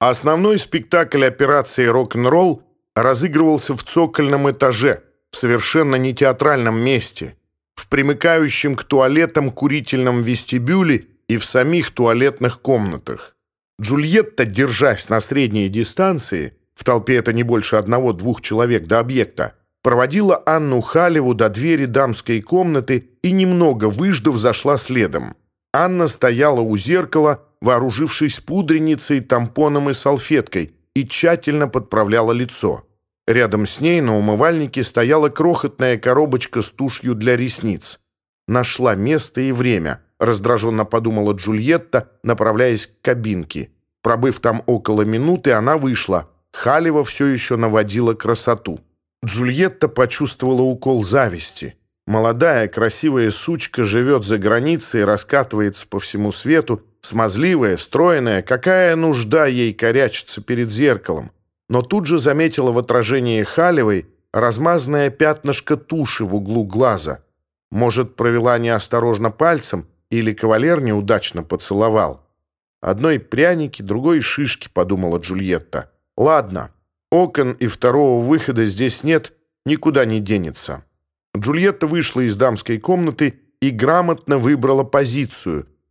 Основной спектакль операции «Рок-н-ролл» разыгрывался в цокольном этаже, в совершенно не театральном месте, в примыкающем к туалетам курительном вестибюле и в самих туалетных комнатах. Джульетта, держась на средней дистанции, в толпе это не больше одного-двух человек до объекта, проводила Анну Халеву до двери дамской комнаты и, немного выждав, зашла следом. Анна стояла у зеркала, вооружившись пудреницей, тампоном и салфеткой, и тщательно подправляла лицо. Рядом с ней на умывальнике стояла крохотная коробочка с тушью для ресниц. «Нашла место и время», — раздраженно подумала Джульетта, направляясь к кабинке. Пробыв там около минуты, она вышла. Халева все еще наводила красоту. Джульетта почувствовала укол зависти. Молодая, красивая сучка живет за границей, раскатывается по всему свету, смазливая, стройная, какая нужда ей корячиться перед зеркалом. Но тут же заметила в отражении Халевой размазанное пятнышко туши в углу глаза. Может, провела неосторожно пальцем или кавалер неудачно поцеловал. Одной пряники, другой шишки, подумала Джульетта.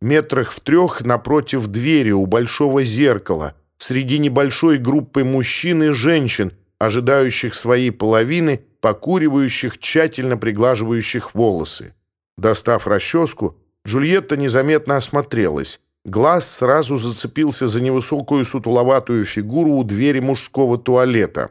Ладно, окон и второго выхода здесь нет, никуда не денется. Джульетта вышла из дамской комнаты и грамотно выбрала позицию, метрах в трех напротив двери у большого зеркала, среди небольшой группы мужчин и женщин, ожидающих своей половины, покуривающих, тщательно приглаживающих волосы. Достав расческу, Джульетта незаметно осмотрелась. Глаз сразу зацепился за невысокую сутуловатую фигуру у двери мужского туалета.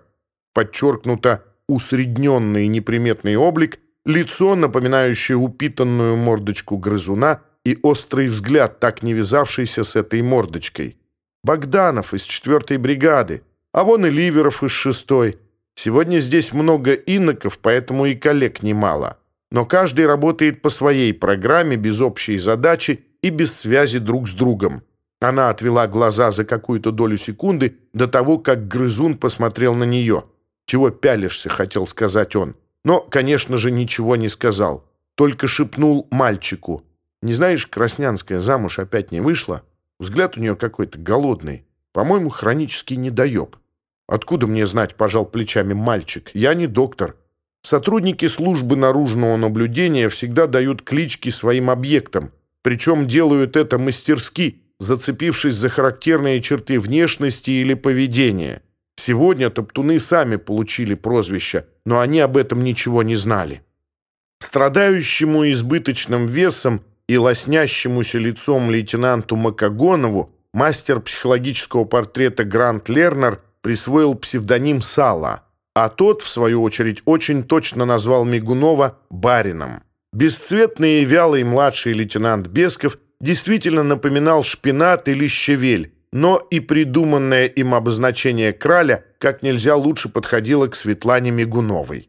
Подчеркнуто усредненный неприметный облик, лицо, напоминающее упитанную мордочку грызуна, и острый взгляд, так не вязавшийся с этой мордочкой. Богданов из четвертой бригады, а вон и Ливеров из шестой. Сегодня здесь много иноков, поэтому и коллег немало. Но каждый работает по своей программе, без общей задачи и без связи друг с другом. Она отвела глаза за какую-то долю секунды до того, как грызун посмотрел на нее. «Чего пялишься?» — хотел сказать он. Но, конечно же, ничего не сказал. Только шепнул мальчику — не знаешь, Краснянская замуж опять не вышла. Взгляд у нее какой-то голодный. По-моему, хронический недоеб. Откуда мне знать, пожал плечами мальчик? Я не доктор. Сотрудники службы наружного наблюдения всегда дают клички своим объектам. Причем делают это мастерски, зацепившись за характерные черты внешности или поведения. Сегодня топтуны сами получили прозвище, но они об этом ничего не знали. Страдающему избыточным весом и лоснящемуся лицом лейтенанту Макагонову мастер психологического портрета Грант Лернер присвоил псевдоним Сала, а тот, в свою очередь, очень точно назвал Мигунова барином. Бесцветный и вялый младший лейтенант Бесков действительно напоминал шпинат или щавель, но и придуманное им обозначение краля как нельзя лучше подходило к Светлане Мигуновой.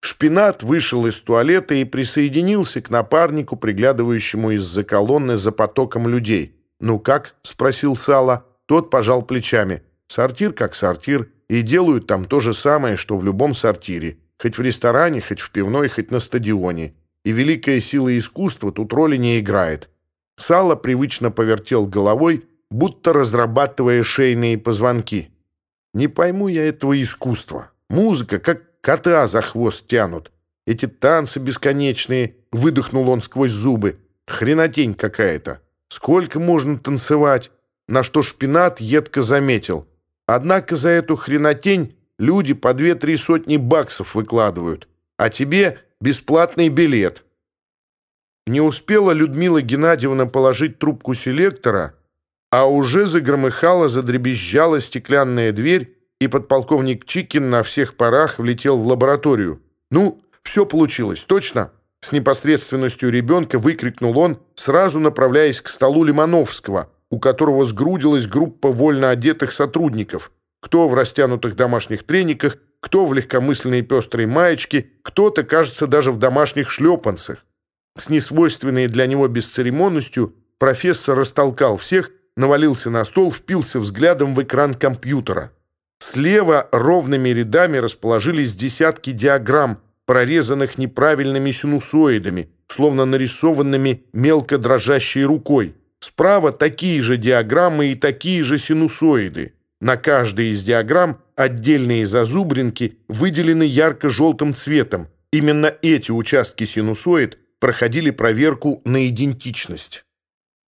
Шпинат вышел из туалета и присоединился к напарнику, приглядывающему из-за колонны за потоком людей. «Ну как?» — спросил Сало, Тот пожал плечами. «Сортир как сортир, и делают там то же самое, что в любом сортире. Хоть в ресторане, хоть в пивной, хоть на стадионе. И великая сила искусства тут роли не играет». Сало привычно повертел головой, будто разрабатывая шейные позвонки. «Не пойму я этого искусства. Музыка, как кота за хвост тянут. Эти танцы бесконечные, выдохнул он сквозь зубы. Хренотень какая-то. Сколько можно танцевать? На что шпинат едко заметил. Однако за эту хренотень люди по две-три сотни баксов выкладывают, а тебе бесплатный билет. Не успела Людмила Геннадьевна положить трубку селектора, а уже загромыхала, задребезжала стеклянная дверь, и подполковник Чикин на всех парах влетел в лабораторию. «Ну, все получилось, точно?» С непосредственностью ребенка выкрикнул он, сразу направляясь к столу Лимановского, у которого сгрудилась группа вольно одетых сотрудников. Кто в растянутых домашних трениках, кто в легкомысленной пестрой маечке, кто-то, кажется, даже в домашних шлепанцах. С несвойственной для него бесцеремонностью профессор растолкал всех, навалился на стол, впился взглядом в экран компьютера. Слева ровными рядами расположились десятки диаграмм, прорезанных неправильными синусоидами, словно нарисованными мелко дрожащей рукой. Справа такие же диаграммы и такие же синусоиды. На каждой из диаграмм отдельные зазубринки выделены ярко-желтым цветом. Именно эти участки синусоид проходили проверку на идентичность.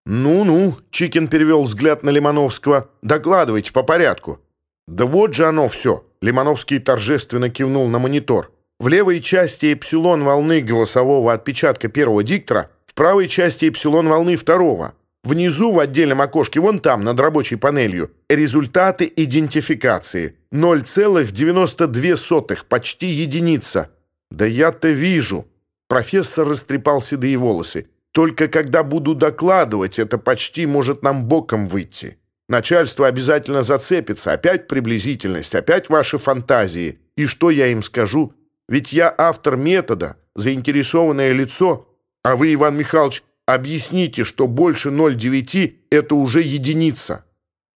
«Ну-ну», — Чикин перевел взгляд на Лимановского, — «докладывайте по порядку». «Да вот же оно все», — Лимановский торжественно кивнул на монитор. «В левой части эпсилон волны голосового отпечатка первого диктора, в правой части эпсилон волны второго. Внизу в отдельном окошке, вон там, над рабочей панелью, результаты идентификации. 0,92, почти единица. Да я-то вижу. Профессор растрепал седые волосы. Только когда буду докладывать, это почти может нам боком выйти. Начальство обязательно зацепится. Опять приблизительность, опять ваши фантазии. И что я им скажу? Ведь я автор метода, заинтересованное лицо. А вы, Иван Михайлович, Объясните, что больше 0,9 — это уже единица.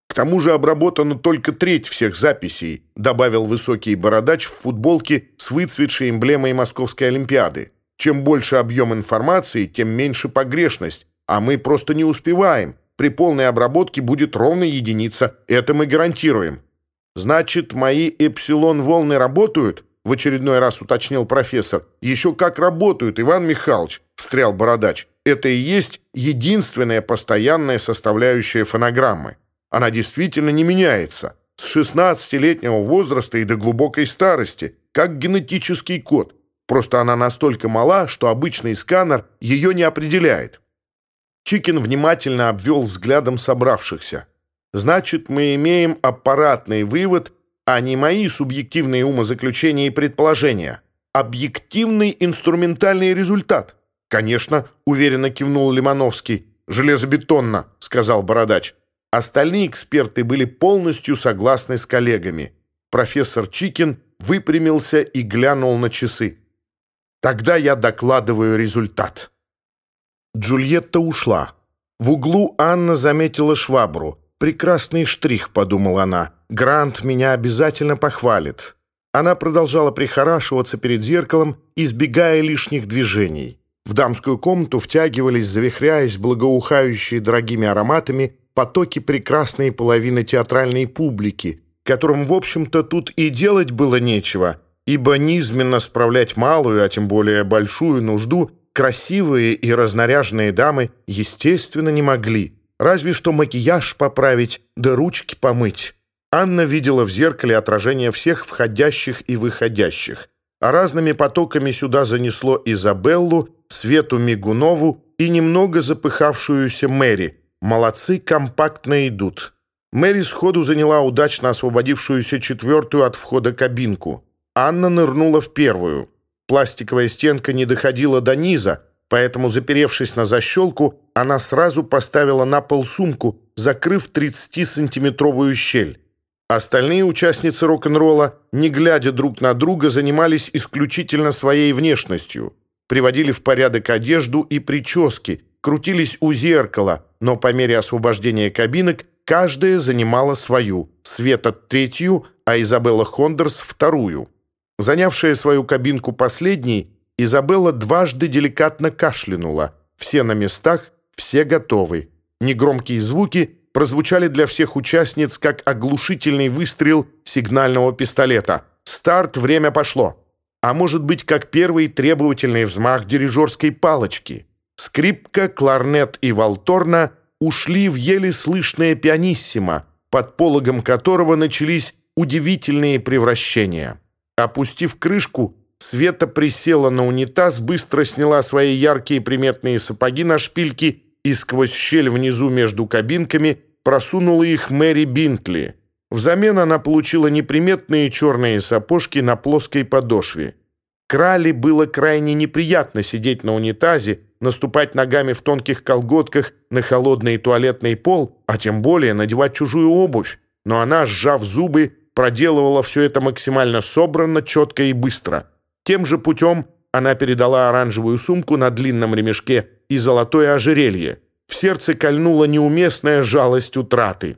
К тому же обработана только треть всех записей, добавил высокий бородач в футболке с выцветшей эмблемой Московской Олимпиады. Чем больше объем информации, тем меньше погрешность, а мы просто не успеваем. при полной обработке будет ровно единица. Это мы гарантируем. Значит, мои эпсилон волны работают? В очередной раз уточнил профессор. Еще как работают, Иван Михайлович, встрял бородач. Это и есть единственная постоянная составляющая фонограммы. Она действительно не меняется. С 16-летнего возраста и до глубокой старости, как генетический код. Просто она настолько мала, что обычный сканер ее не определяет. Чикин внимательно обвел взглядом собравшихся. Значит, мы имеем аппаратный вывод, а не мои субъективные умозаключения и предположения. Объективный инструментальный результат — «Конечно», — уверенно кивнул Лимановский. «Железобетонно», — сказал Бородач. Остальные эксперты были полностью согласны с коллегами. Профессор Чикин выпрямился и глянул на часы. «Тогда я докладываю результат». Джульетта ушла. В углу Анна заметила швабру. Прекрасный штрих, подумала она. Грант меня обязательно похвалит. Она продолжала прихорашиваться перед зеркалом, избегая лишних движений. В дамскую комнату втягивались, завихряясь, благоухающие дорогими ароматами, потоки прекрасной половины театральной публики, которым, в общем-то, тут и делать было нечего, ибо низменно справлять малую, а тем более большую нужду – красивые и разноряженные дамы, естественно, не могли, разве что макияж поправить да ручки помыть. Анна видела в зеркале отражение всех входящих и выходящих, а разными потоками сюда занесло Изабеллу, Свету Мигунову и немного запыхавшуюся Мэри. Молодцы, компактно идут. Мэри сходу заняла удачно освободившуюся четвертую от входа кабинку. Анна нырнула в первую пластиковая стенка не доходила до низа, поэтому, заперевшись на защелку, она сразу поставила на пол сумку, закрыв 30-сантиметровую щель. Остальные участницы рок-н-ролла, не глядя друг на друга, занимались исключительно своей внешностью. Приводили в порядок одежду и прически, крутились у зеркала, но по мере освобождения кабинок каждая занимала свою. Света третью, а Изабелла Хондерс вторую. Занявшая свою кабинку последней, Изабелла дважды деликатно кашлянула. Все на местах, все готовы. Негромкие звуки прозвучали для всех участниц как оглушительный выстрел сигнального пистолета. Старт, время пошло а может быть, как первый требовательный взмах дирижерской палочки. Скрипка, кларнет и валторна ушли в еле слышное пианиссимо, под пологом которого начались удивительные превращения. Опустив крышку, Света присела на унитаз, быстро сняла свои яркие приметные сапоги на шпильки и сквозь щель внизу между кабинками просунула их Мэри Бинтли. Взамен она получила неприметные черные сапожки на плоской подошве. Крали было крайне неприятно сидеть на унитазе, наступать ногами в тонких колготках на холодный туалетный пол, а тем более надевать чужую обувь. Но она, сжав зубы, проделывала все это максимально собранно, четко и быстро. Тем же путем она передала оранжевую сумку на длинном ремешке и золотое ожерелье. В сердце кольнула неуместная жалость утраты.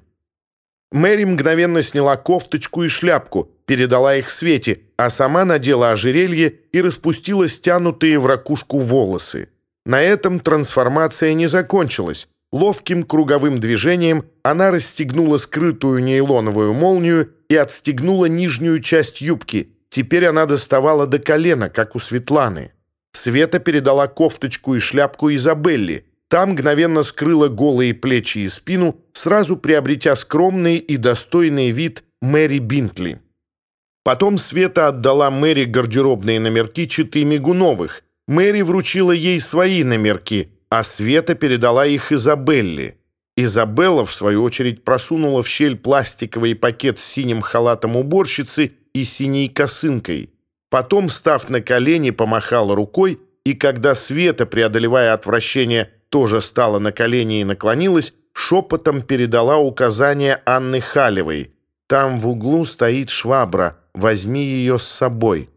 Мэри мгновенно сняла кофточку и шляпку, передала их Свете, а сама надела ожерелье и распустила стянутые в ракушку волосы. На этом трансформация не закончилась. Ловким круговым движением она расстегнула скрытую нейлоновую молнию и отстегнула нижнюю часть юбки. Теперь она доставала до колена, как у Светланы. Света передала кофточку и шляпку Изабелли. Та мгновенно скрыла голые плечи и спину, сразу приобретя скромный и достойный вид Мэри Бинтли. Потом Света отдала Мэри гардеробные номерки читы Мигуновых. Мэри вручила ей свои номерки, а А Света передала их Изабелле. Изабелла, в свою очередь, просунула в щель пластиковый пакет с синим халатом уборщицы и синей косынкой. Потом, став на колени, помахала рукой, и когда Света, преодолевая отвращение, тоже стала на колени и наклонилась, шепотом передала указание Анны Халевой. «Там в углу стоит швабра, возьми ее с собой».